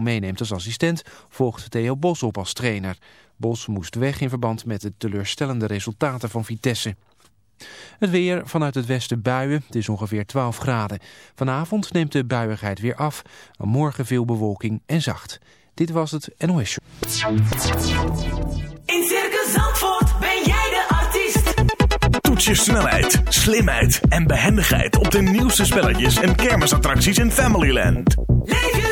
meeneemt als assistent, volgt Theo Bos op als trainer. Bos moest weg in verband met de teleurstellende resultaten van Vitesse. Het weer vanuit het westen buien, het is ongeveer 12 graden. Vanavond neemt de buiigheid weer af, morgen veel bewolking en zacht. Dit was het NOS Show. In Circus Zandvoort ben jij de artiest. Toets je snelheid, slimheid en behendigheid op de nieuwste spelletjes en kermisattracties in Familyland. Leef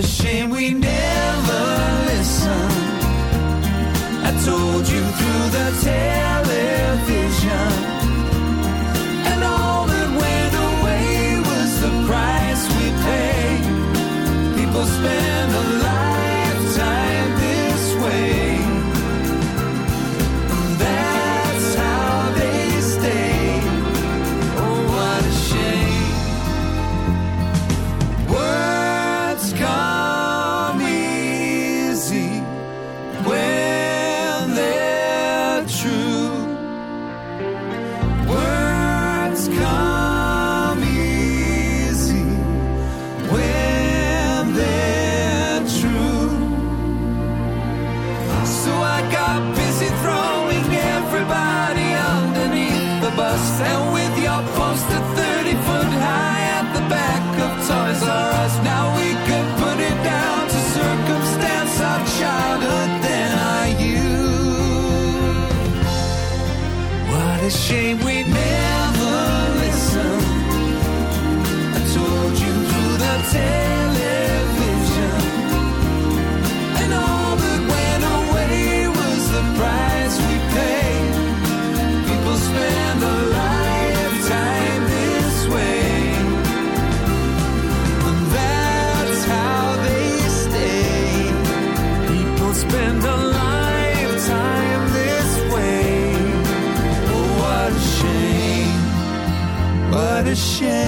the shame we never shame we shame.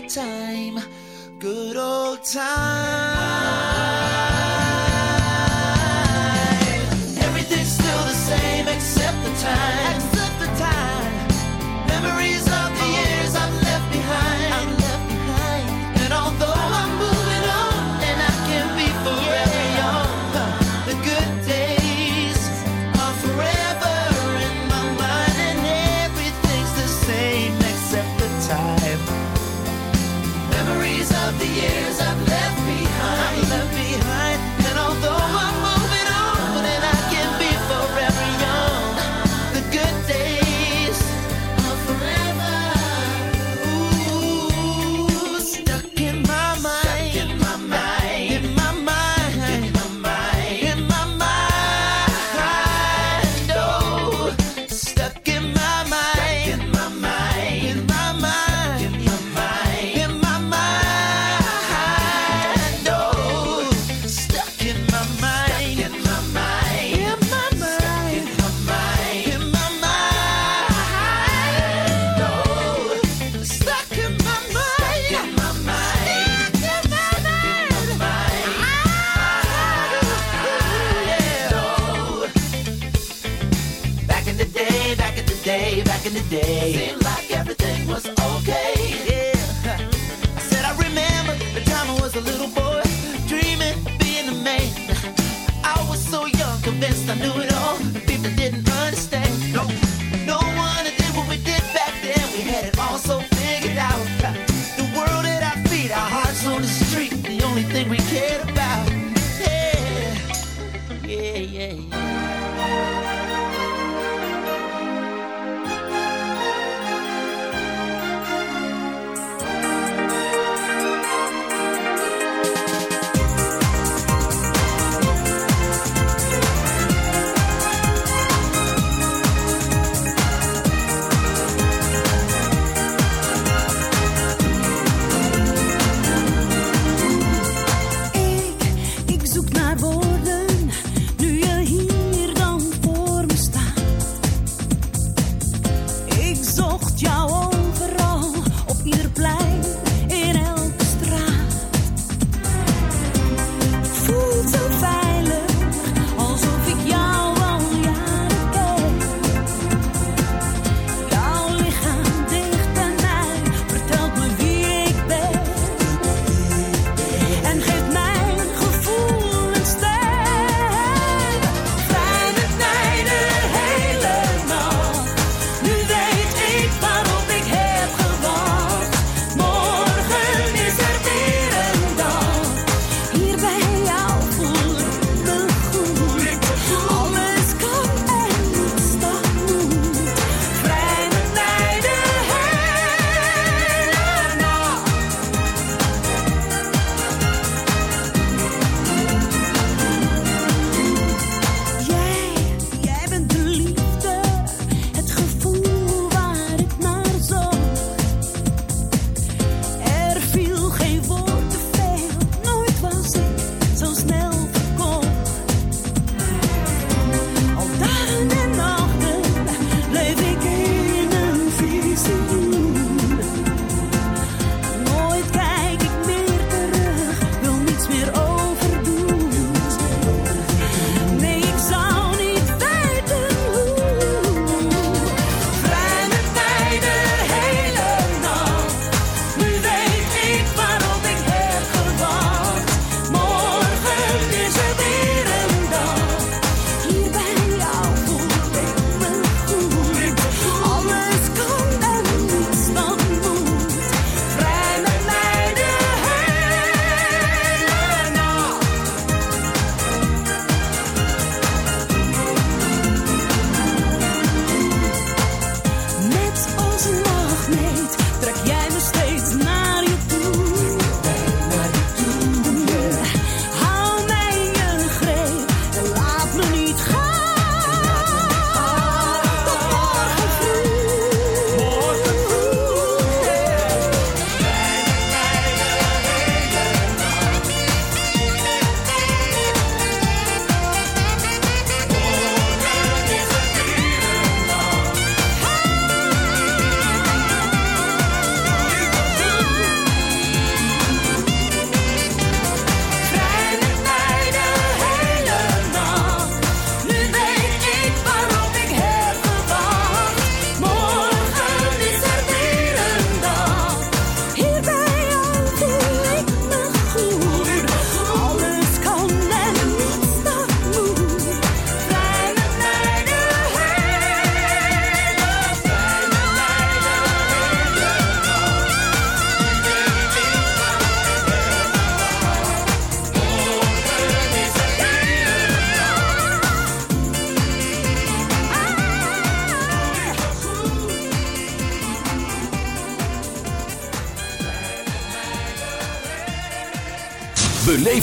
perfect time. Good old time. Everything's still the same except the time. Except the time. Memories.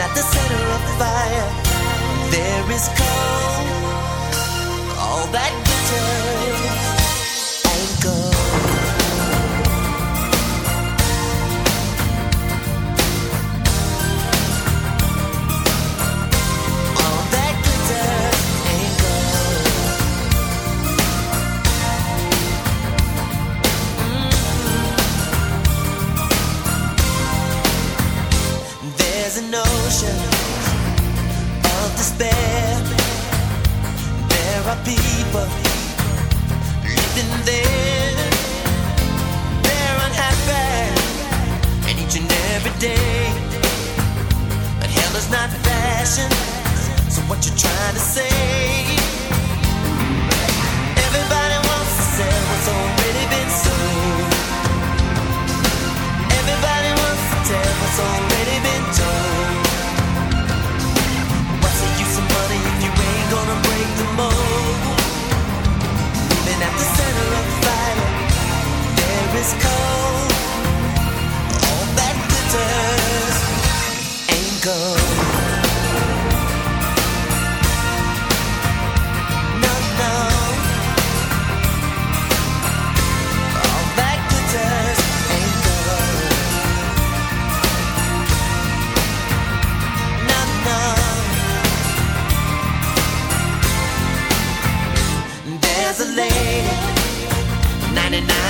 At the center of the fire, there is cold. All that glitters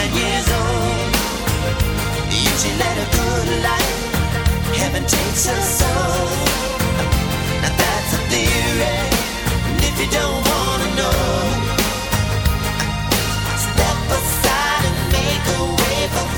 99 years old. You she led a good life. Heaven takes her soul. Now that's a theory. And if you don't wanna know, step aside and make a way for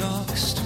dust.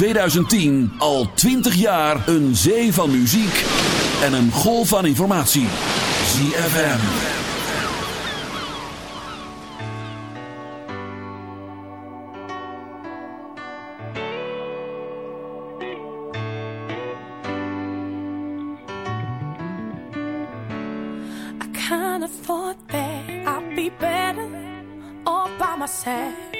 2010 al 20 jaar een zee van muziek en een golf van informatie. ZFM. I kinda thought that I'd be better all by myself.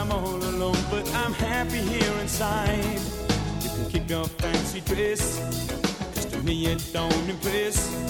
I'm all alone, but I'm happy here inside. You can keep your fancy dress, cause to me it don't impress.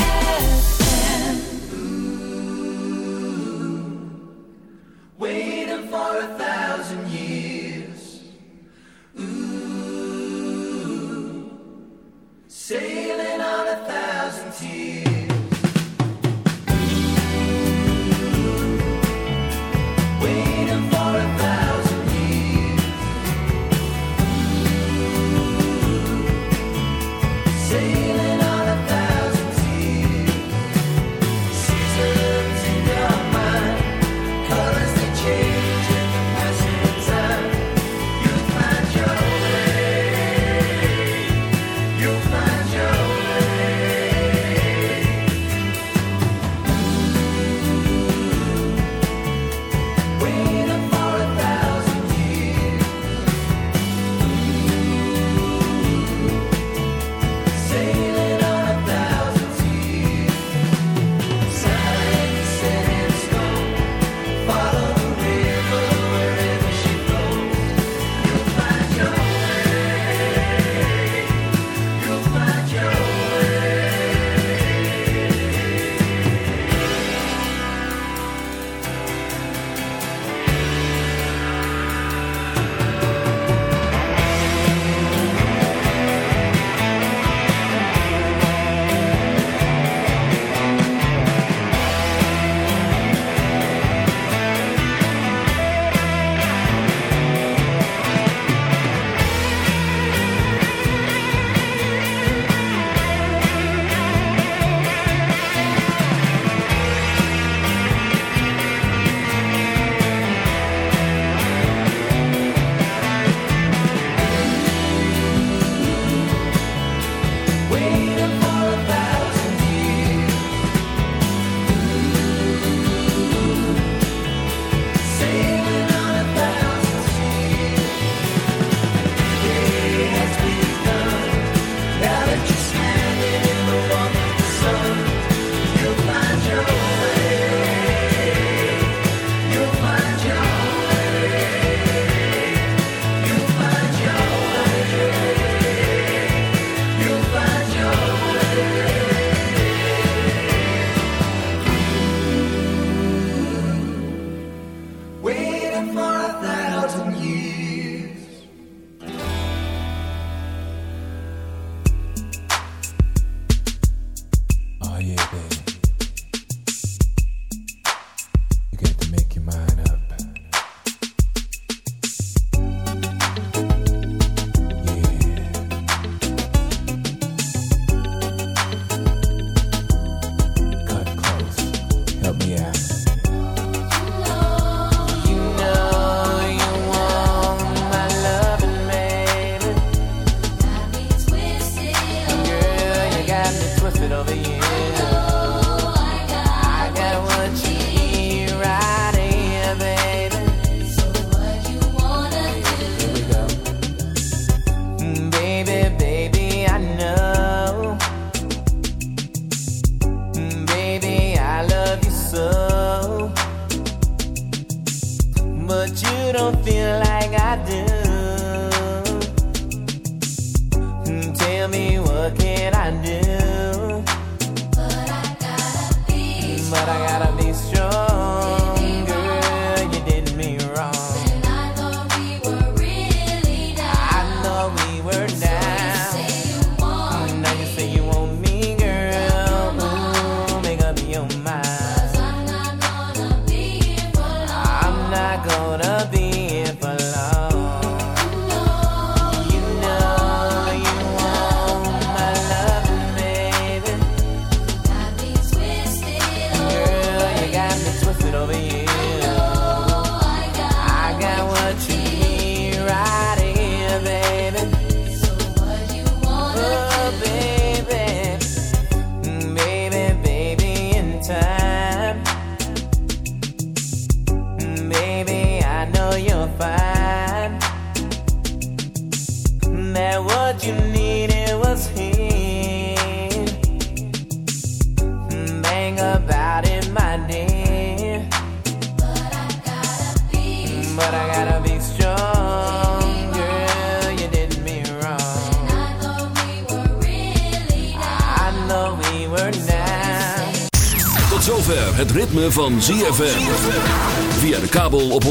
Van ZFM. Via de kabel op 104.5.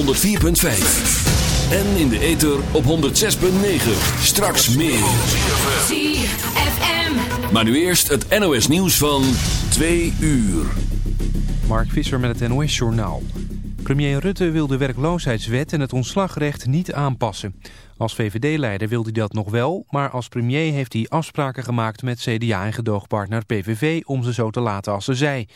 En in de ether op 106.9. Straks meer. ZFM. Maar nu eerst het NOS nieuws van 2 uur. Mark Visser met het NOS Journaal. Premier Rutte wil de werkloosheidswet en het ontslagrecht niet aanpassen. Als VVD-leider wil hij dat nog wel, maar als premier heeft hij afspraken gemaakt met CDA en gedoogpartner PVV om ze zo te laten als ze zij.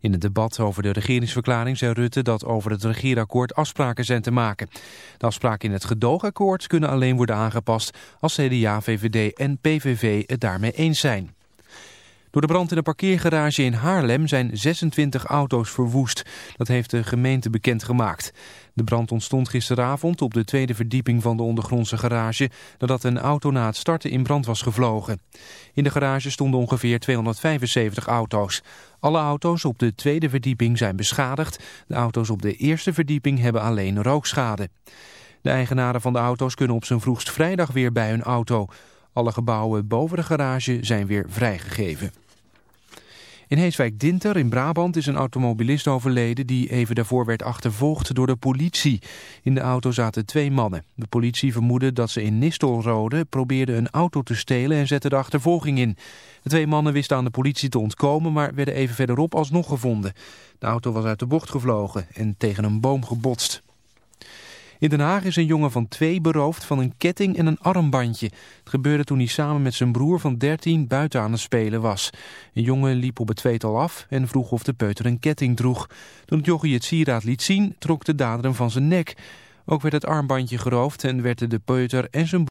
In het debat over de regeringsverklaring zei Rutte dat over het regeerakkoord afspraken zijn te maken. De afspraken in het gedoogakkoord kunnen alleen worden aangepast als CDA, VVD en PVV het daarmee eens zijn. Door de brand in een parkeergarage in Haarlem zijn 26 auto's verwoest. Dat heeft de gemeente bekendgemaakt. De brand ontstond gisteravond op de tweede verdieping van de ondergrondse garage... nadat een auto na het starten in brand was gevlogen. In de garage stonden ongeveer 275 auto's. Alle auto's op de tweede verdieping zijn beschadigd. De auto's op de eerste verdieping hebben alleen rookschade. De eigenaren van de auto's kunnen op zijn vroegst vrijdag weer bij hun auto... Alle gebouwen boven de garage zijn weer vrijgegeven. In Heeswijk-Dinter in Brabant is een automobilist overleden die even daarvoor werd achtervolgd door de politie. In de auto zaten twee mannen. De politie vermoedde dat ze in Nistelrode probeerden een auto te stelen en zette de achtervolging in. De twee mannen wisten aan de politie te ontkomen, maar werden even verderop alsnog gevonden. De auto was uit de bocht gevlogen en tegen een boom gebotst. In Den Haag is een jongen van twee beroofd van een ketting en een armbandje. Het gebeurde toen hij samen met zijn broer van 13 buiten aan het spelen was. Een jongen liep op het tweetal af en vroeg of de peuter een ketting droeg. Toen het jochie het sieraad liet zien, trok de dader hem van zijn nek. Ook werd het armbandje geroofd en werden de peuter en zijn